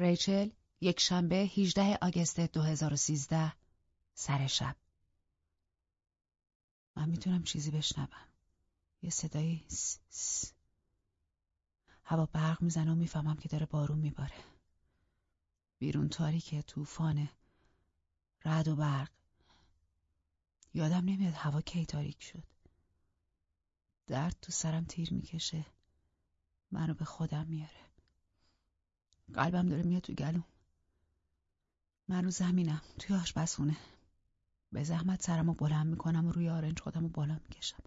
ریچل یک شنبه 18 آگست 2013 سر شب. من می‌تونم چیزی بشنوم. یه صدایی س س هوا برق می‌زنه و می‌فهمم که داره بارون میباره. بیرون تاریکه طوفانه رد و برق. یادم نمیاد هوا کی تاریک شد. درد تو سرم تیر می‌کشه. منو به خودم میاره. قلبم داره میاد تو گلوم. من رو زمینم توی آشپزخونه. به زحمت سرمو بلند می‌کنم و روی آرنج خودم رو بالا می‌کشم.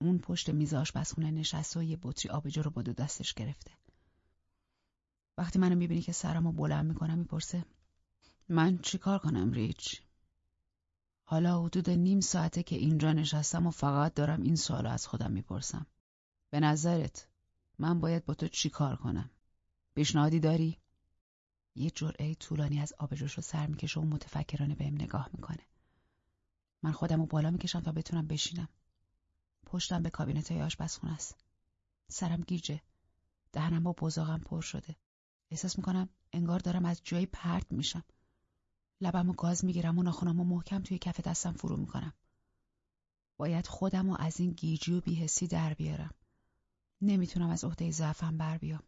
اون پشت میز آشپزخونه نشسته و یه بطری آبجو رو با دو دستش گرفته. وقتی منو می‌بینی که سرمو بلند می‌کنم می‌پرسه من چیکار کنم ریچ؟ حالا حدود نیم ساعته که اینجا نشستم و فقط دارم این سوالو از خودم می‌پرسم. به نظرت من باید با تو چی کار کنم؟ پیشنهادی داری؟ یه جرعه طولانی از آبجوش رو سر می‌کشه و متفکرانه بهم نگاه می‌کنه. من خودم رو بالا می‌کشم تا بتونم بشینم. پشتم به کابینت های آشپزخونه است. سرم گیجه. دهنم با بزاقم پر شده. احساس می‌کنم انگار دارم از جایی پرت میشم. لبم و گاز می‌گیرم و ناخونم و محکم توی کف دستم فرو می‌کنم. باید خودم و از این گیجی و بیهسی در بیارم. نمی‌تونم از عهده ضعفم بر بیام.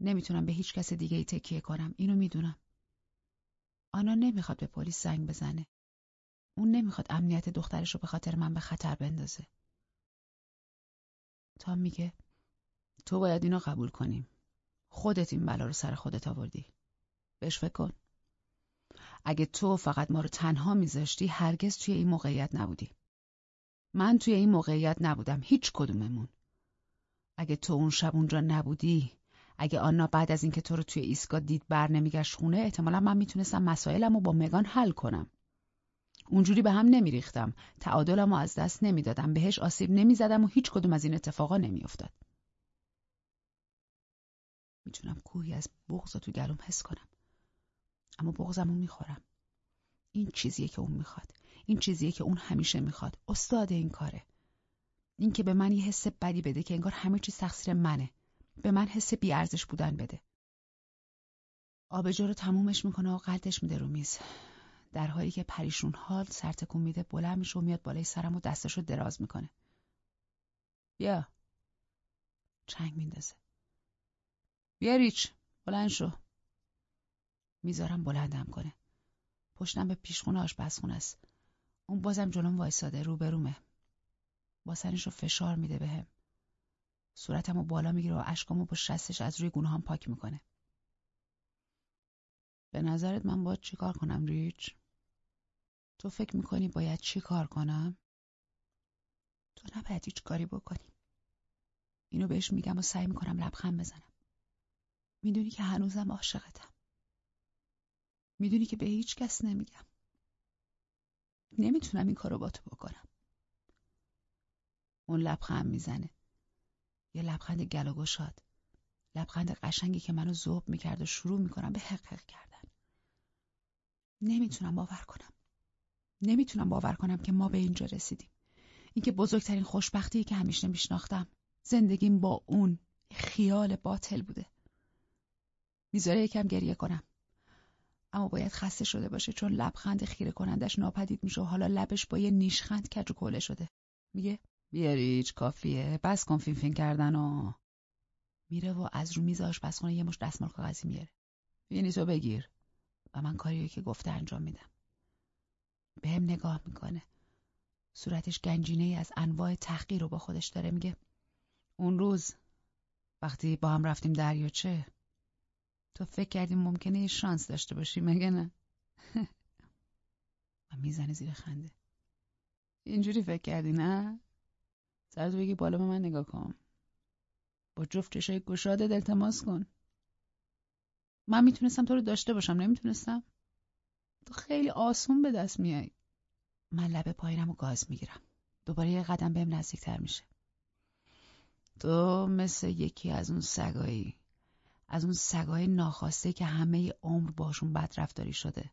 نمی‌تونم به هیچ کس دیگه ای تکیه کنم. اینو می‌دونم. آنا نمی‌خواد به پلیس زنگ بزنه. اون نمی‌خواد امنیت دخترش رو به خاطر من به خطر بندازه. تام میگه تو باید اینو قبول کنیم. خودت این بلا رو سر خودت آوردی. بهش فکر کن. اگه تو فقط ما رو تنها میذاشتی هرگز توی این موقعیت نبودی. من توی این موقعیت نبودم. هیچ کدوممون. اگه تو اون شب اونجا نبودی اگه آنا بعد از اینکه تو رو توی ایستگاه دید بر نمیگشت خونه احتمالا من می‌تونستم مسائلم رو با مگان حل کنم. اونجوری به هم نمیریختم. تعادلم رو از دست نمی‌دادم. بهش آسیب نمی‌زدم و هیچ کدوم از این اتفاقا نمیافتاد. می‌تونم کوهی از بغض تو گلوم حس کنم. اما بغضم رو می‌خورم. این چیزیه که اون می‌خواد. این چیزیه که اون همیشه می‌خواد. استاد این کاره. این که به من یه حس بدی بده که انگار همه چیز تقصیر منه. به من حس بیارزش بودن بده. آبجو رو تمومش می‌کنه و قلتش میده رو میز. در حالی که پریشون حال سرتکون میده بلند میشه و میاد بالای سرم و دستش رو دراز می‌کنه. بیا. چنگ میندازه. بیا ریچ بلند شو. می‌ذارم بلندم کنه. پشتم به پیشخونه آشپزخونه است. اون بازم جلوم وایساده روبرومه. باسنش رو فشار میده بهم. رو بالا می‌گیره و اشکامو با شستش از روی گونه هم پاک می‌کنه. به نظرت من باید چی کار کنم ریچ؟ تو فکر می‌کنی باید چی کار کنم؟ تو نباید هیچ کاری بکنی. اینو بهش میگم و سعی می‌کنم لبخند بزنم. می‌دونی که هنوزم عاشقتم. می‌دونی که به هیچ کس نمیگم. نمی‌تونم این کارو با تو بکنم. اون لبخند می‌زنه. یه لبخند گل و گشاد لبخند قشنگی که منو ذوب می‌کرد و شروع می‌کنم به حق حق کردن. نمی‌تونم باور کنم. نمی‌تونم باور کنم که ما به اینجا رسیدیم. اینکه بزرگترین خوشبختی که همیشه میشناختم. زندگیم با اون خیال باطل بوده. می‌ذاره یکم گریه کنم. اما باید خسته شده باشه چون لبخند خیره کنندش ناپدید میشه و حالا لبش با یه نیشخند کج و کوله شده. میگه بیاریچ کافیه؟ بس کن فین فین کردن و میره و از رو میز آشپزخونه یه مش دستمال کاغذی میاره. بینی تو بگیر. و من کاریو که گفته انجام میدم. بهم نگاه می‌کنه. صورتش گنجینه از انواع تحقیر رو با خودش داره. میگه اون روز وقتی با هم رفتیم دریاچه تو فکر کردیم ممکنه یه شانس داشته باشی مگه نه؟ و می‌زنه زیر خنده. اینجوری فکر کردی نه؟ سرتو بگی بالا به من نگاه کن. با جفت چشای گشاده التماس کن. من می‌تونستم تو رو داشته باشم نمی‌تونستم؟ تو خیلی آسون به دست میای. من لبه پایینم و گاز می‌گیرم. دوباره یه قدم بهم نزدیکتر میشه. تو مثل یکی از اون سگایی از اون سگای ناخواسته که همه عمر باشون بد رفتاری شده.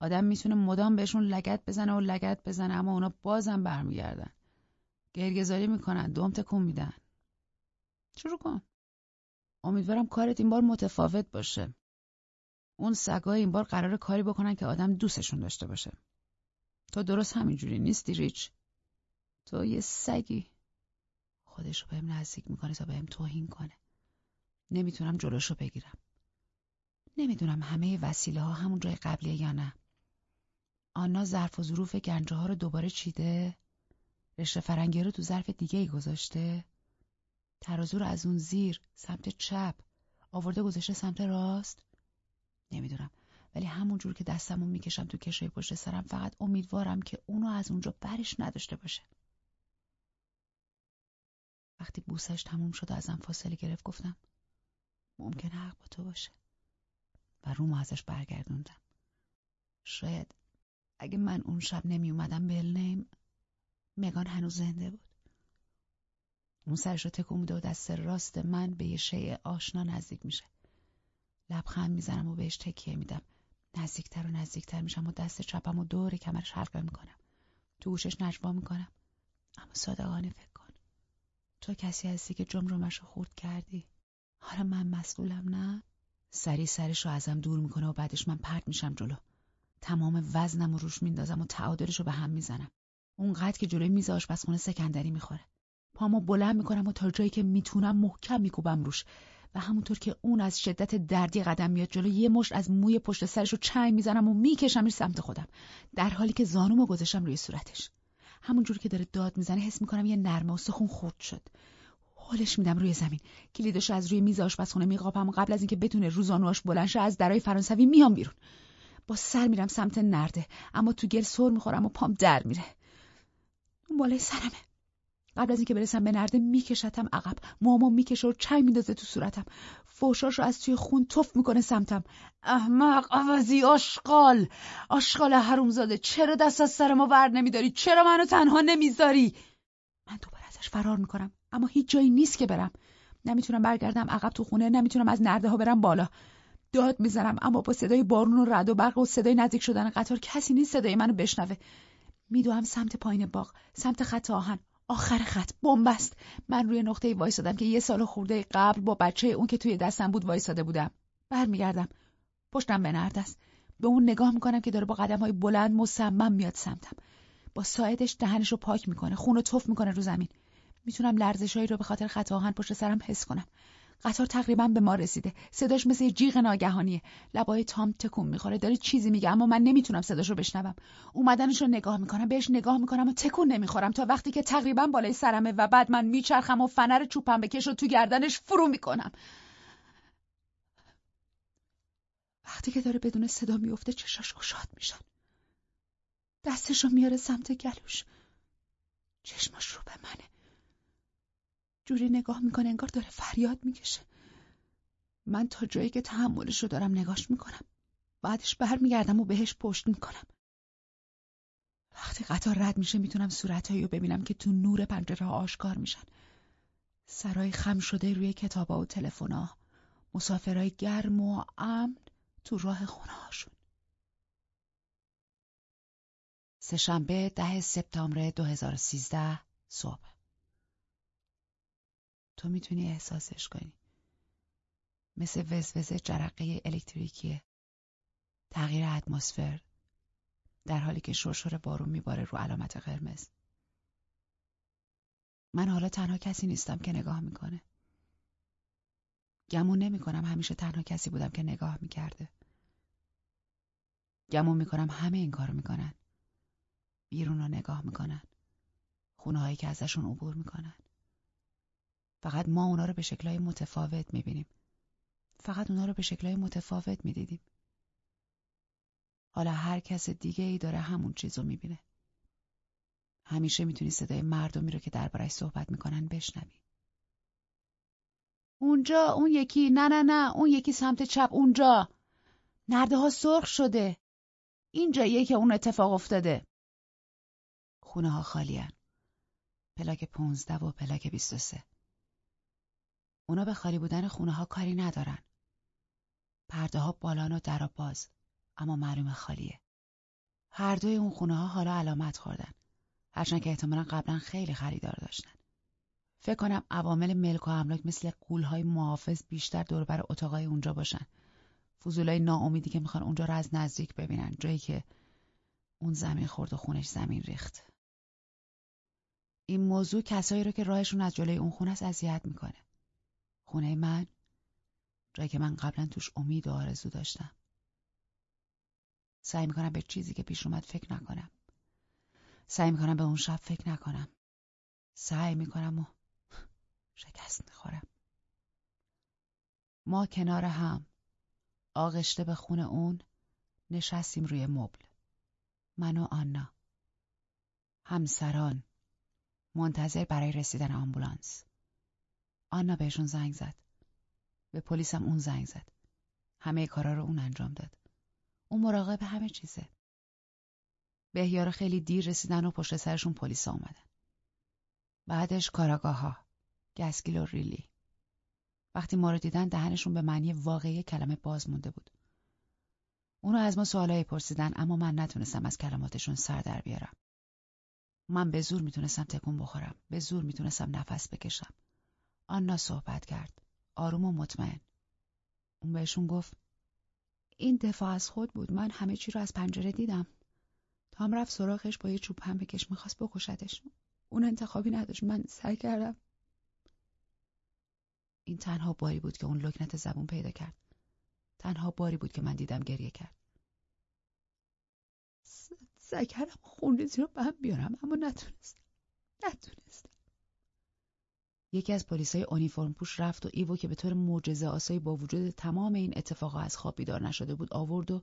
آدم می‌تونه مدام بهشون لگت بزنه و لگت بزنه اما اونا بازم برمیگردن. گرگزاری می‌کنن دوم تکون میدن شروع کن امیدوارم کارت این بار متفاوت باشه. اون سگا این بار قرار کاری بکنن که آدم دوستشون داشته باشه. تو درست همینجوری نیستی ریچ. تو یه سگی. خودش رو بهم نزدیک می‌کنه تا بهم توهین کنه. نمی‌تونم جلوشو بگیرم. نمی‌دونم همه وسیله ها همون جای قبلیه یا نه. آنا ظرف و ظروف گنجه ها رو دوباره چیده؟ رشته فرنگی رو تو ظرف دیگه ای گذاشته؟ ترازو رو از اون زیر سمت چپ آورده گذاشته سمت راست؟ نمی‌دونم ولی همون جور که دستمو می‌کشم تو کشوی پشت سرم فقط امیدوارم که اونو از اونجا برش نداشته باشه. وقتی بوسش تموم شد و ازم فاصله گرفت گفتم ممکنه حق با تو باشه و رومو ازش برگردوندم. شاید اگه من اون شب نمی اومدم بلنیم مگان هنوز زنده بود. اون سرش رو تکون میده و دست راست من به یه شیء آشنا نزدیک میشه. لبخند می‌زنم و بهش تکیه میدم. نزدیکتر و نزدیکتر میشم و دست چپم و دور کمرش حلقه می‌کنم. تو گوشش نجوا می‌کنم. اما صادقانه فکر کن. تو کسی هستی که جمرومش رو خورد کردی. حالا من مسئولم نه؟ سری سرش رو ازم دور می‌کنه و بعدش من پرت میشم جلو. تمام وزنم رو روش میندازم و تعادلش رو به هم می‌زنم. اونقدر که جلوی میز آشپزخونه سکندری می‌خوره. پامو بلند می‌کنم و تا جایی که می‌تونم محکم میکوبم روش. و همونطور که اون از شدت دردی قدم میاد جلو یه مشت از موی پشت سرش رو چنگ می‌زنم و میکشمش سمت خودم. در حالی که زانومو گذاشتم روی صورتش. همونجور که داره داد می‌زنه حس می‌کنم یه نرمه و سخون خورد شد. حالش میدم روی زمین. کلیدش از روی میز آشپزخونه میقاپم و قبل از اینکه بتونه روزانواش بلند از درای فرانسوی میام بیرون. با سر میرم سمت نرده اما تو گل سر می‌خورم و پام در میره. بالای سرمه. قبل از اینکه برسم به نرده میکشتم عقب. موامو می‌کشه و چنگ میندازه تو صورتم. فوشاش رو از توی خون تف می‌کنه سمتم. احمق عوضی آشغال. آشغال حرومزاده چرا دست از سر ما ور نمیداری؟ چرا منو تنها نمی‌ذاری؟ من دوباره ازش فرار می‌کنم. اما هیچ جایی نیست که برم. نمی‌تونم برگردم عقب تو خونه نمی‌تونم از نرده ها برم بالا. داد می‌زنم اما با صدای بارون و رد و برق و صدای نزدیک شدن قطار کسی نیست صدای منو بشنوه. میدوهم سمت پایین باغ سمت خط آهن. آخر خط. بنبست من روی نقطه وایسادم که یه سال خورده قبل با بچه اون که توی دستم بود وایساده بودم. برمیگردم. پشتم به نرد است. به اون نگاه می‌کنم که داره با قدم های بلند مصمم میاد سمتم. با ساعدش دهنش رو پاک می‌کنه خون رو تف می‌کنه رو زمین. می‌تونم لرزشهایی رو به خاطر خط آهن پشت سرم حس کنم. قطار تقریبا به ما رسیده. صداش مثل جیغ ناگهانیه. لبای تام تکون می‌خوره. داره چیزی میگه اما من نمی‌تونم صداش رو بشنوم. اومدنش رو نگاه می‌کنم بهش نگاه می‌کنم و تکون نمی‌خورم. تا وقتی که تقریبا بالای سرمه و بعد من میچرخم و فنر چوبم بکش و تو گردنش فرو می‌کنم. وقتی که داره بدون صدا میفته چشاش گشاد میشن دستش رو میاره سمت گلوش. چشماش رو به منه. جوری نگاه می‌کنه انگار داره فریاد می‌کشه. من تا جایی که تحملش رو دارم نگاش می‌کنم. بعدش برمیگردم و بهش پشت می‌کنم. وقتی قطار رد میشه می‌تونم صورتهایی رو ببینم که تو نور پنجره آشکار میشن. سرای خم شده روی کتابا و تلفنا. مسافرای گرم و امن تو راه خونه هاشون سهشنبه ده سپتامبر 2013 صبح. تو می‌تونی احساسش کنی. مثل وزوز جرقه الکتریکیه. تغییر اتمسفر. در حالی که شرشور بارون میباره رو علامت قرمز. من حالا تنها کسی نیستم که نگاه می‌کنه. گمون نمی‌کنم همیشه تنها کسی بودم که نگاه می‌کرده. گمون می‌کنم همه این کارو می‌کنن. بیرون رو نگاه می‌کنن. خونه هایی که ازشون عبور می‌کنن. فقط ما اونا رو به شکلهای متفاوت می‌بینیم. فقط اونا رو به شکلهای متفاوت می‌دیدیم. حالا هر کس دیگه ای داره همون چیز رو می‌بینه. همیشه می‌تونی صدای مردمی رو که دربارش صحبت می‌کنن بشنوی. اونجا اون یکی نه نه نه اون یکی سمت چپ اونجا نرده ها سرخ شده اینجاییه که اون اتفاق افتاده خونه ها خالیان پلاک پونزده و پلاک بیست و سه اونا به خالی بودن خونه ها کاری ندارن. پرده ها بالان و در باز اما معلوم خالیه. هر دوی اون خونه ها حالا علامت خوردن. هرچند که احتمالا قبلا خیلی خریدار داشتن. فکر کنم عوامل ملک و املاک مثل قولهای محافظ بیشتر دور بر اتاقای اونجا باشن. فضولای ناامیدی که می‌خوان اونجا رو از نزدیک ببینن جایی که اون زمین خورد و خونش زمین ریخت. این موضوع کسایی رو که راهشون از جلوی اون خونه است اذیت می‌کنه. خونه من جایی که من قبلا توش امید و آرزو داشتم. سعی می‌کنم به چیزی که پیش اومد فکر نکنم. سعی می‌کنم به اون شب فکر نکنم. سعی می‌کنم و شکست می‌خورم. ما کنار هم آغشته به خون اون نشستیم روی مبل. من و آنا. همسران منتظر برای رسیدن آمبولانس. آنا بهشون زنگ زد. به پلیسم اون زنگ زد. همه کارا رو اون انجام داد. اون مراقب همه چیزه. بهیارا خیلی دیر رسیدن و پشت سرشون پلیسا اومدن. بعدش کاراگاه ها. گسگیل و ریلی. وقتی ما رو دیدن دهنشون به معنی واقعی کلمه باز مونده بود. اونو از ما سوالایی پرسیدن اما من نتونستم از کلماتشون سر در بیارم. من به زور می‌تونستم تکون بخورم. به زور می‌تونستم نفس بکشم. آنا صحبت کرد. آروم و مطمئن. اون بهشون گفت این دفاع از خود بود. من همه چی رو از پنجره دیدم. تام رفت سراغش با یه چوب هم بکش می‌خواست بکشدش. اون انتخابی نداشت. من سعی کردم. این تنها باری بود که اون لکنت زبون پیدا کرد. تنها باری بود که من دیدم گریه کرد. سعی کردم خونریزی رو هم بیارم اما نتونستم. نتونستم. یکی از پلیسای اونیفرم پوش رفت و ایوو که به طور معجزه آسایی با وجود تمام این اتفاقا از خواب بیدار نشده بود آورد و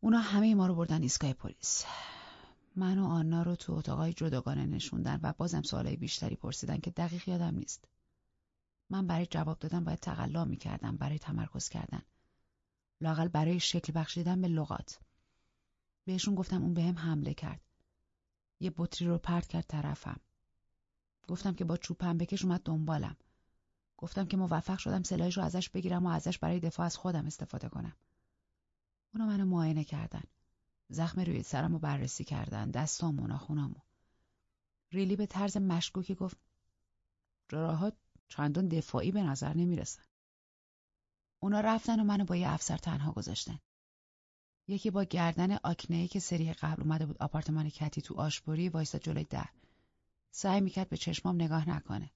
اونا همه ما رو بردن ایستگاه پلیس. من و آنا رو تو اتاقای جداگانه نشوندن و بازم سوالای بیشتری پرسیدن که دقیق یادم نیست. من برای جواب دادن باید تقلا می‌کردم برای تمرکز کردن. لاقل برای شکل بخشیدن به لغات. بهشون گفتم اون بهم حمله کرد. یه بطری رو پرت کرد طرفم. گفتم که با چوبم بکش اومد دنبالم. گفتم که موفق شدم سلاحش رو ازش بگیرم و ازش برای دفاع از خودم استفاده کنم. اونا منو معاینه کردن. زخم روی سرم رو بررسی کردن. دستام و ناخونامو. ریلی به طرز مشکوکی گفت جراحات چندان دفاعی به نظر نمی‌رسن. اونا رفتن و منو با یه افسر تنها گذاشتن. یکی با گردن آکنه که سری قبل اومده بود آپارتمان کتی تو آشبوری وایستا جلوی در. سعی می‌کرد به چشمام نگاه نکنه.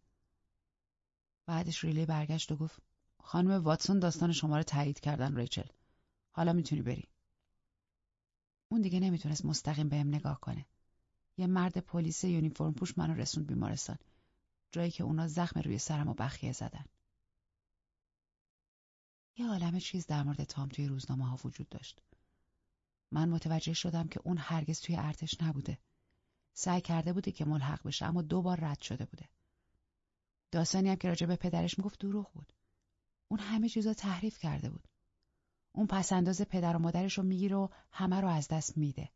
بعدش ریلی برگشت و گفت خانم واتسون داستان شما رو تایید کردن ریچل. حالا می‌تونی بری. اون دیگه نمی‌تونست مستقیم بهم نگاه کنه. یه مرد پلیس یونیفرم پوش منو رسوند بیمارستان. جایی که اونا زخم روی سرم و بخیه زدن. یه عالم چیز در مورد تام توی روزنامه ها وجود داشت. من متوجه شدم که اون هرگز توی ارتش نبوده. سعی کرده بوده که ملحق بشه اما دو بار رد شده بوده. داستانی هم که راجع به پدرش می‌گفت دروغ بود. اون همه چیزا تحریف کرده بود. اون پسنداز پدر و مادرش رو می‌گیره و همه رو از دست میده.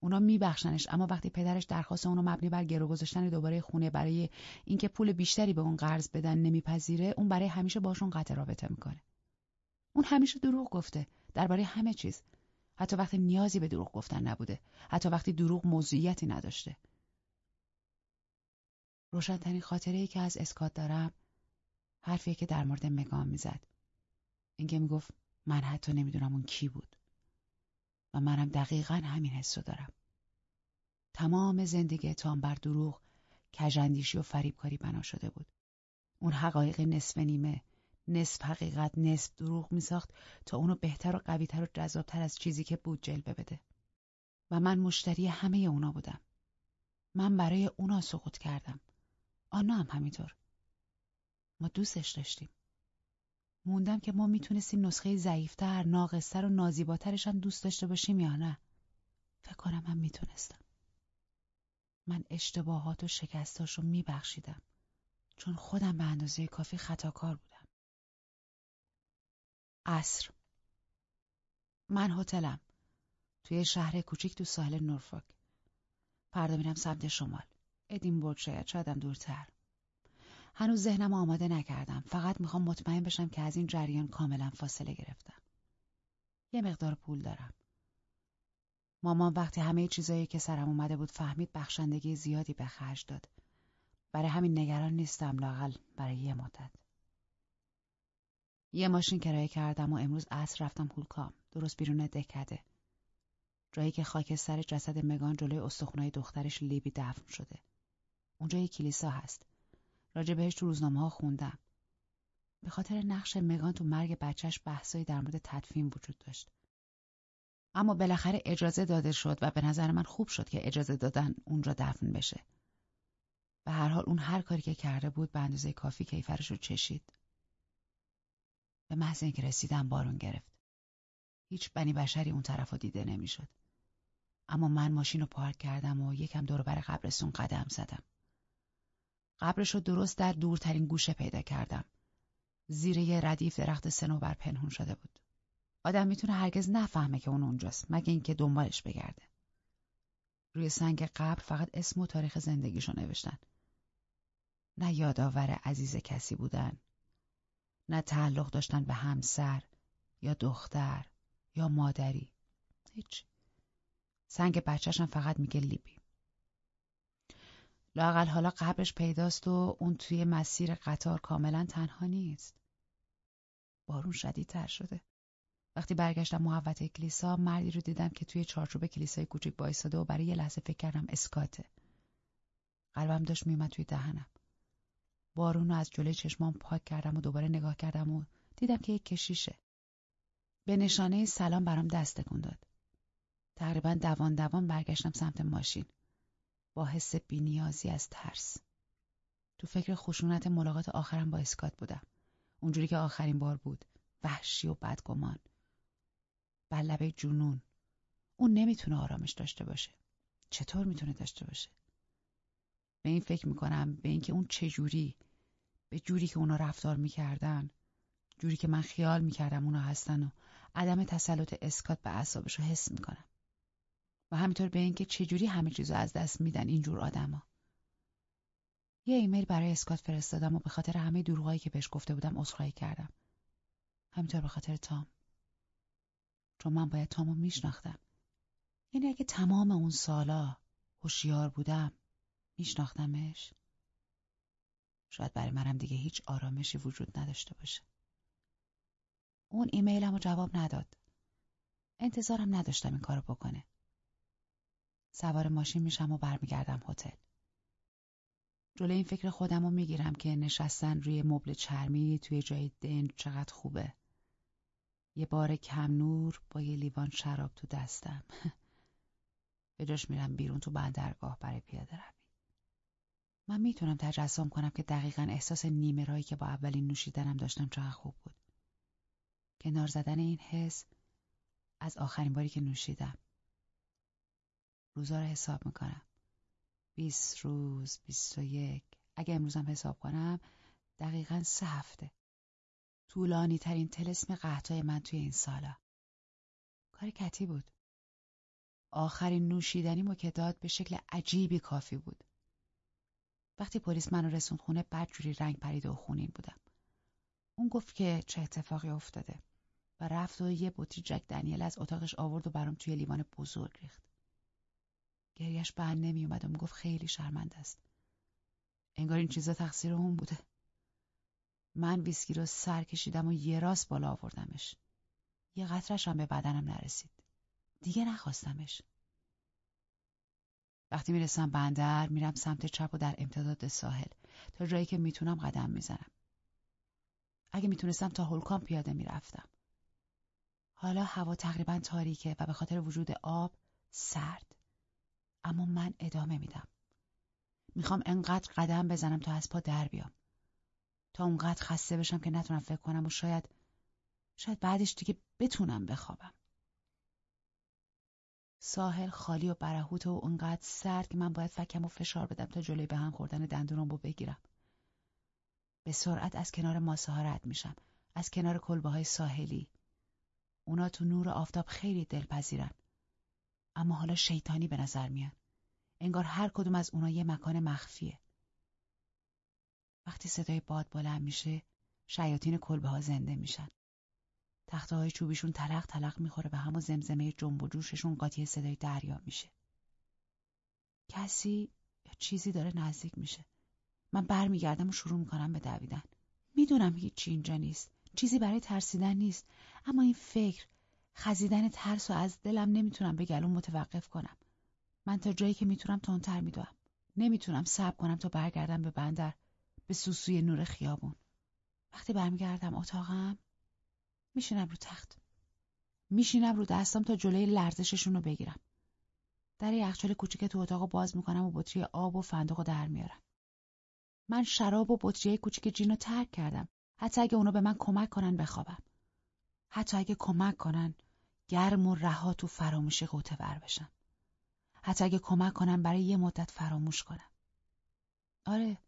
اونا میبخشنش اما وقتی پدرش درخواست اونو مبنی بر گرو گذاشتن دوباره خونه برای اینکه پول بیشتری به اون قرض بدن نمیپذیره اون برای همیشه باشون قطع رابطه می‌کنه. اون همیشه دروغ گفته درباره همه چیز حتی وقتی نیازی به دروغ گفتن نبوده. حتی وقتی دروغ موضوعیتی نداشته. روشنترین خاطره ای که از اسکات دارم حرفی که در مورد مگام می‌زد. اینکه می‌گفت من حتی نمی‌دونم اون کی بود. و منم دقیقا همین حس رو دارم. تمام زندگی تام بر دروغ کجندیشی و فریبکاری بنا شده بود. اون حقایق نصف نیمه نصف حقیقت نصف دروغ میساخت تا اونو بهتر و قویتر و جذابتر از چیزی که بود جلوه بده. و من مشتری همه اونا بودم. من برای اونا سقوط کردم. آنا هم همینطور. ما دوستش داشتیم. موندم که ما می‌تونستیم نسخه ضعیفتر ناقصتر و نازیباترش هم دوست داشته باشیم یا نه. فکر کنم من می‌تونستم. من اشتباهات و شکستاش رو میبخشیدم. چون خودم به اندازه کافی خطاکار بودم. عصر. من هتلم. توی شهر کوچیک تو ساحل نورفاک. فردا میرم سمت شمال. ادینبورگ شاید شایدم دورتر. هنوز ذهنم آماده نکردم. فقط می‌خوام مطمئن بشم که از این جریان کاملا فاصله گرفتم. یه مقدار پول دارم. مامان وقتی همه چیزایی که سرم اومده بود فهمید بخشندگی زیادی به خرج داد. برای همین نگران نیستم لاقل برای یه مدت. یه ماشین کرایه کردم و امروز عصر رفتم هولکام درست بیرون دکده. جایی که خاکستر جسد مگان جلوی استخونای دخترش لیبی دفن شده. اونجا یه کلیسا هست. راجع بهش تو روزنامه ها خوندم. به خاطر نقش مگان تو مرگ بچهش بحثایی در مورد تدفین وجود داشت. اما بالاخره اجازه داده شد و به نظر من خوب شد که اجازه دادن اونجا دفن بشه. به هر حال اون هر کاری که کرده بود به اندازه کافی کیفرش رو چشید. به محض اینکه رسیدم بارون گرفت. هیچ بنی بشری اون طرف دیده نمی‌شد. اما من ماشین رو پارک کردم و یکم دور بر قبرستون قدم زدم. قبرش رو درست در دورترین گوشه پیدا کردم. زیر یه ردیف درخت سنوبر پنهون شده بود. آدم می‌تونه هرگز نفهمه که اون اونجاست مگه اینکه دنبالش بگرده. روی سنگ قبر فقط اسم و تاریخ زندگیشو نوشتن. نه یادآور عزیز کسی بودن. نه تعلق داشتن به همسر یا دختر یا مادری. هیچ. سنگ بچهشم فقط میگه لیبی. لاقل حالا قبرش پیداست و اون توی مسیر قطار کاملا تنها نیست. بارون شدیدتر شده. وقتی برگشتم محوطه کلیسا مردی رو دیدم که توی چارچوب کلیسای کوچیک بایستاده و برای یه لحظه فکر کردم اسکاته. قلبم داشت میومد توی دهنم. بارون رو از جلوی چشمام پاک کردم و دوباره نگاه کردم و دیدم که یک کشیشه. به نشانه سلام برام دست تکون داد. تقریبا دوان دوان برگشتم سمت ماشین. با حس بینیازی از ترس. تو فکر خشونت ملاقات آخرم با اسکات بودم. اونجوری که آخرین بار بود. وحشی و بدگمان. بر لبه جنون. اون نمی‌تونه آرامش داشته باشه. چطور می‌تونه داشته باشه؟ به این فکر می‌کنم به اینکه اون چجوری به جوری که اونا رفتار می‌کردن جوری که من خیال می‌کردم اونا هستن و عدم تسلط اسکات به اعصابش رو حس می‌کنم. و همینطور به اینکه چجوری همه چیزو از دست میدن اینجور آدما. یه ایمیل برای اسکات فرستادم و به خاطر همه دروغایی که بهش گفته بودم عذرخواهی کردم. همینطور به خاطر تام. چون من باید تامو میشناختم. یعنی اگه تمام اون سالا هوشیار بودم میشناختمش؟ شاید برای منم دیگه هیچ آرامشی وجود نداشته باشه. اون ایمیلم رو جواب نداد. انتظارم نداشتم این کارو بکنه. سوار ماشین میشم و برمیگردم هتل. جلوی این فکر خودم رو می‌گیرم که نشستن روی مبل چرمی توی جای دنج چقدر خوبه. یه بار کم نور با یه لیوان شراب تو دستم. به جاش میرم بیرون تو بندرگاه برای پیاده روی. من می‌تونم تجسم کنم که دقیقا احساس نیمه رایی که با اولین نوشیدنم داشتم چقدر خوب بود. کنار زدن این حس از آخرین باری که نوشیدم. روزا رو حساب می‌کنم. بیست روز، بیست و یک. اگه امروزم حساب کنم دقیقا سه هفته. طولانی ترین تلسم قهطای من توی این سالا. کار کتی بود. آخرین نوشیدنی که داد به شکل عجیبی کافی بود. وقتی پلیس منو رسوند خونه بعد جوری رنگ پریده و خونین بودم. اون گفت که چه اتفاقی افتاده و رفت و یه بطری جک دنیل از اتاقش آورد و برام توی لیوان بزرگ ریخت. گریش بند نمی اومد و می‌گفت خیلی شرمنده است. انگار این چیزا تقصیر اون بوده. من ویسکی رو سر کشیدم و یه راست بالا آوردمش. یه قطرش هم به بدنم نرسید. دیگه نخواستمش. وقتی می‌رسم بندر میرم سمت چپ و در امتداد ساحل تا جایی که می‌تونم قدم می‌زنم. اگه می‌تونستم تا هولکام پیاده می‌رفتم. حالا هوا تقریبا تاریکه و به خاطر وجود آب سرد. اما من ادامه میدم. می‌خوام انقدر قدم بزنم تا از پا در بیام. تا اونقدر خسته بشم که نتونم فکر کنم و شاید شاید بعدش دیگه بتونم بخوابم. ساحل خالی و برهوت و اونقدر سرد که من باید فکم و فشار بدم تا جلوی به هم خوردن دندونم رو بگیرم. به سرعت از کنار ماسه ها رد میشم. از کنار کلبه های ساحلی. اونا تو نور آفتاب خیلی دلپذیرن. اما حالا شیطانی به نظر میان. انگار هر کدوم از اونا یه مکان مخفیه. وقتی صدای باد بلند میشه، شیاطین کلبه ها زنده میشن. تخته های چوبیشون تلق تلق می‌خوره به هم و زمزمه جنب و جوششون قاطی صدای دریا میشه. کسی یا چیزی داره نزدیک میشه. من برمیگردم و شروع می‌کنم به دویدن. می‌دونم هیچی اینجا نیست. چیزی برای ترسیدن نیست. اما این فکر خزیدن ترس و از دلم نمی‌تونم به گلوم متوقف کنم. من تا جایی که می‌تونم تندتر میدوم. نمی‌تونم صبر کنم تا برگردم به بندر به سوسوی نور خیابون. وقتی برمیگردم اتاقم میشینم رو تخت. میشینم رو دستم تا جلوی لرزششون رو بگیرم. در یخچال کوچیک تو اتاق باز می‌کنم و بطری آب و فندق رو در میارم. من شراب و بطری کوچیک جین رو ترک کردم. حتی اگه اونا به من کمک کنن بخوابم. حتی اگه کمک کنن گرم و رها تو فراموشی قوطه بر بشم. حتی اگه کمک کنن برای یه مدت فراموش کنم. آره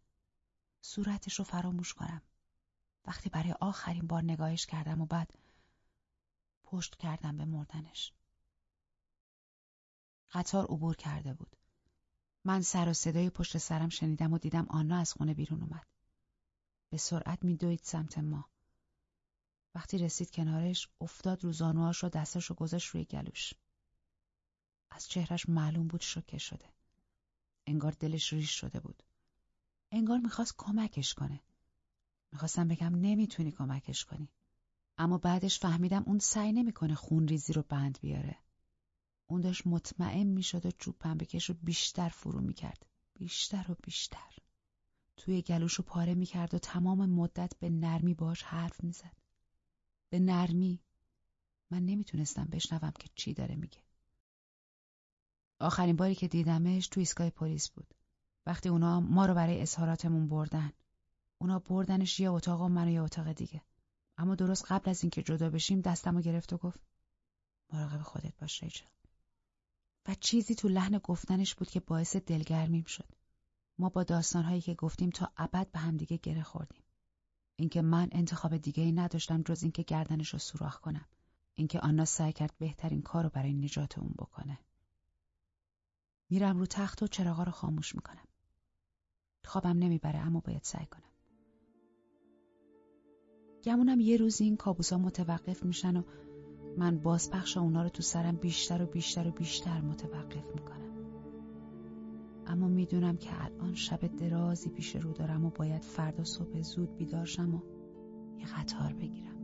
صورتش رو فراموش کنم. وقتی برای آخرین بار نگاهش کردم و بعد پشت کردم به مردنش. قطار عبور کرده بود. من سر و صدای پشت سرم شنیدم و دیدم آنا از خونه بیرون اومد. به سرعت میدوید سمت ما. وقتی رسید کنارش افتاد رو زانوهاش و دستش رو گذاشت روی گلوش. از چهرش معلوم بود شوکه شده. انگار دلش ریش شده بود. انگار می‌خواست کمکش کنه. می‌خواستم بگم نمی‌تونی کمکش کنی. اما بعدش فهمیدم اون سعی نمی‌کنه خون ریزی رو بند بیاره. اون داشت مطمئن می‌شد و چوب پنبکش رو بیشتر فرو می‌کرد. بیشتر و بیشتر. توی گلوش رو پاره می‌کرد و تمام مدت به نرمی باش حرف می‌زد. به نرمی. من نمی‌تونستم بشنوم که چی داره میگه. آخرین باری که دیدمش تو ایستگاه پلیس بود. وقتی اونا ما رو برای اظهاراتمون بردن. اونا بردنش یه اتاق و منو یه اتاق دیگه. اما درست قبل از اینکه جدا بشیم دستمو گرفت و گفت مراقب خودت باش ریچل. و چیزی تو لحن گفتنش بود که باعث دلگرمیم شد. ما با داستانهایی که گفتیم تا ابد به همدیگه گره خوردیم. اینکه من انتخاب دیگه ای نداشتم جز اینکه گردنش رو سوراخ کنم. اینکه آنا سعی کرد بهترین کار رو برای نجات اون بکنه. میرم رو تخت و چراغا رو خاموش می‌کنم. خوابم نمی‌بره اما باید سعی کنم. گمونم یه روز این کابوسا متوقف میشن و من بازپخش اونا رو تو سرم بیشتر و بیشتر و بیشتر متوقف می‌کنم. اما می‌دونم که الان شب درازی پیش رو دارم و باید فردا صبح زود بیدارشم و یه قطار بگیرم.